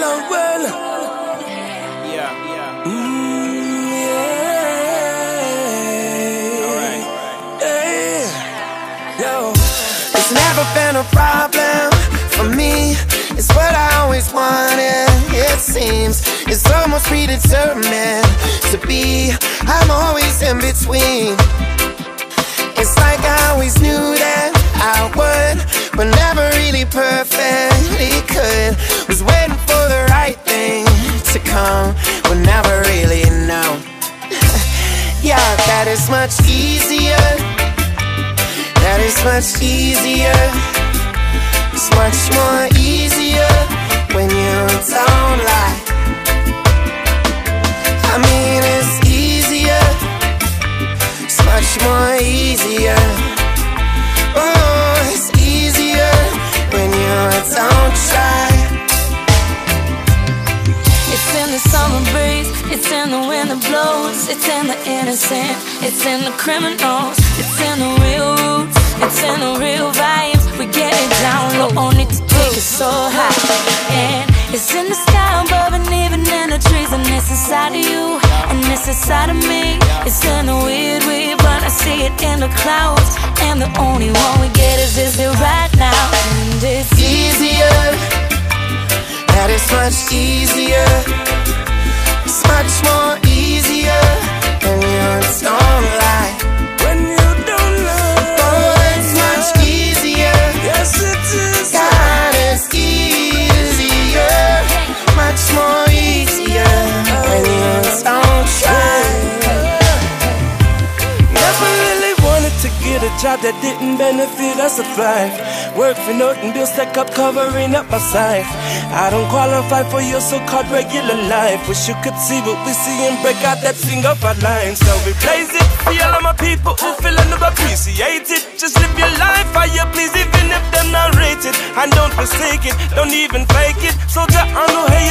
Well, well. It's never been a problem for me. It's what I always wanted. It seems it's almost predetermined to be. I'm always in between. It's like I always knew that I would, but never really perfectly could. Was waiting is much easier. That is much easier. It's much more easier when you don't lie. I mean, it's easier. It's much more easier. It's in the innocent, it's in the criminals, it's in the real roots, it's in the real vibe. We get it down low, only to take it so high. And it's in the sky above and even in the trees, and it's inside of you, and it's inside of me. It's in the weird, weird, but I see it in the clouds. And the only one we get is this here right now, and it's easier. That is much easier. Job that didn't benefit us to thrive. Work for nothing, bills stack up, covering up my side. I don't qualify for your so-called regular life. Wish you could see what we see and break out that finger fat line. So we replace it for all of my people who feel and never appreciate it. Just live your life how you please, even if them not rated. And don't forsake it, don't even fake it. So get on no hey,